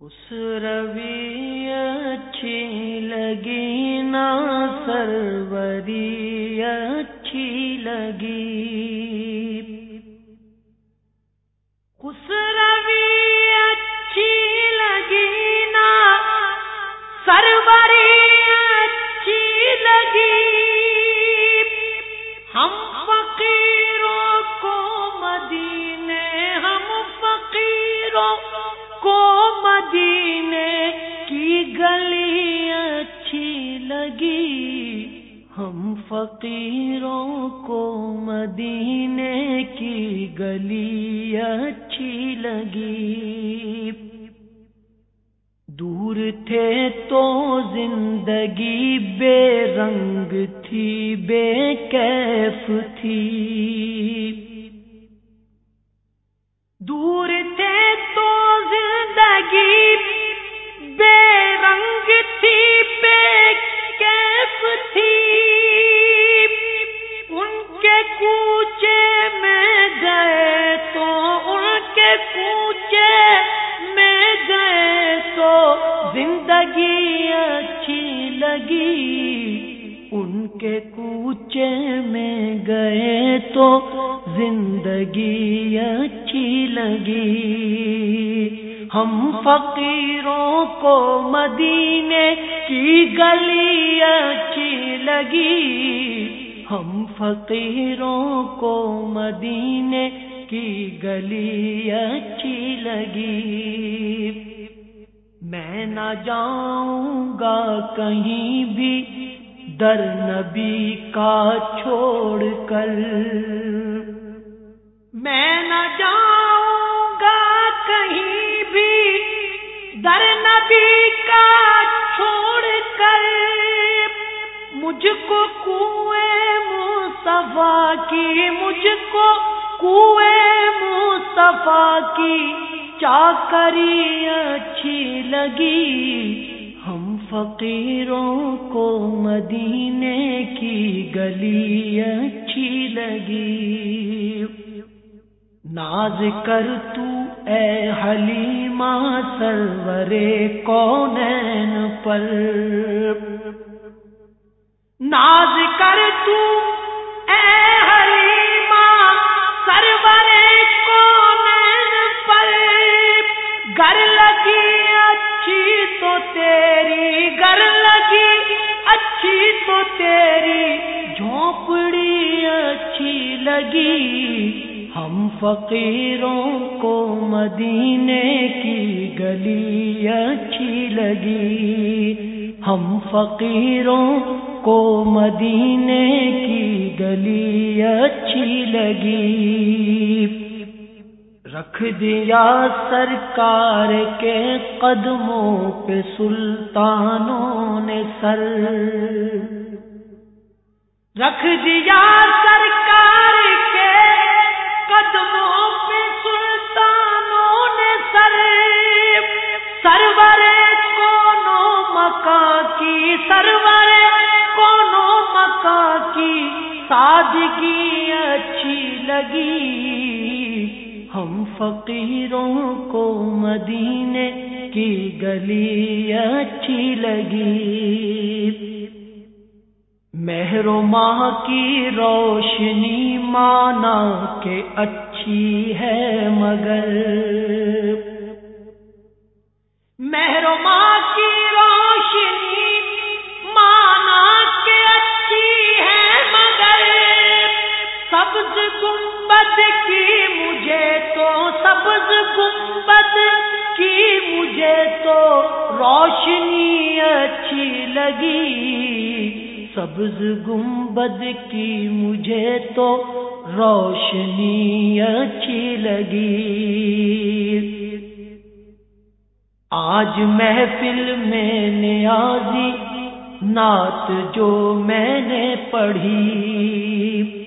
اس روی اچھی لگی نا سروری اچھی لگی۔ مدینے کی گلی اچھی لگی۔ ہم فقیروں کو مدینے کی گلی اچھی لگی۔ دور تھے تو زندگی بے رنگ تھی، بے کیف تھی۔ دور زندگی اچھی لگی، ان کے کوچے میں گئے تو زندگی اچھی لگی۔ ہم فقیروں کو مدینے کی گلی اچھی لگی۔ ہم فقیروں کو مدینے کی گلی اچھی لگی۔ میں نہ جاؤں گا کہیں بھی، در نبی کا چھوڑ کر۔ میں نہ جاؤں گا کہیں بھی، در نبی کا چھوڑ کر۔ مجھ کو کنویں مصطفیٰ کی، مجھ کو کنویں مصطفیٰ کی۔ چاکری اچھی لگی۔ ہم فقیروں کو مدینے کی گلی اچھی لگی۔ ناز کر تو اے حلیمہ سرورے کونین پر۔ ناز کر تو اچھی لگی۔ ہم فقیروں کو مدینے کی گلی اچھی لگی۔ ہم فقیروں کو مدینے کی گلی اچھی لگی۔ رکھ دیا سرکار کے قدموں پہ سلطانوں نے سر۔ رکھ دیا سرکار کی سادگی اچھی لگی۔ ہم فقیروں کو مدینے کی گلی اچھی لگی۔ مہرو ماہ کی روشنی مانا کہ اچھی ہے مگر۔ مہرو ماہ سبز گنبد کی مجھے تو، سبز گنبد کی مجھے تو روشنی اچھی لگی۔ سبز گنبد کی مجھے تو روشنی اچھی لگی۔ آج محفل میں نیازی، نعت جو میں نے پڑھی۔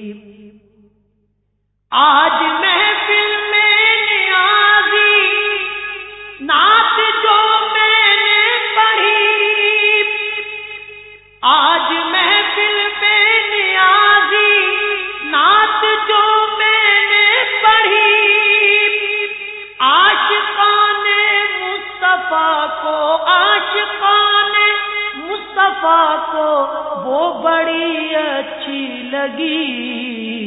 آج محفل میں نیازی نعت جو میں نے پڑھی۔ آج محفل میں نیازی نعت جو میں نے پڑھی۔ آشقان مصطفیٰ کو آشقان مصطفیٰ کو وہ بڑی اچھی لگی۔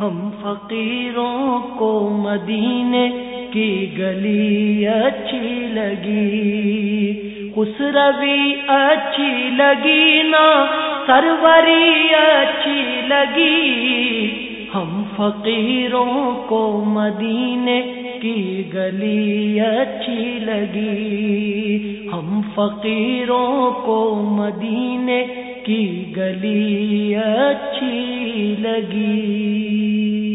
ہم فقیروں کو مدینے کی گلی اچھی لگی۔ خسروی اچھی لگی نا، سروری اچھی لگی۔ ہم فقیروں کو مدینے کی گلی اچھی لگی۔ ہم فقیروں کو مدینے کی گلی اچھی لگی۔